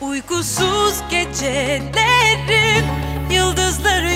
Uykusuz gecelerim Yıldızları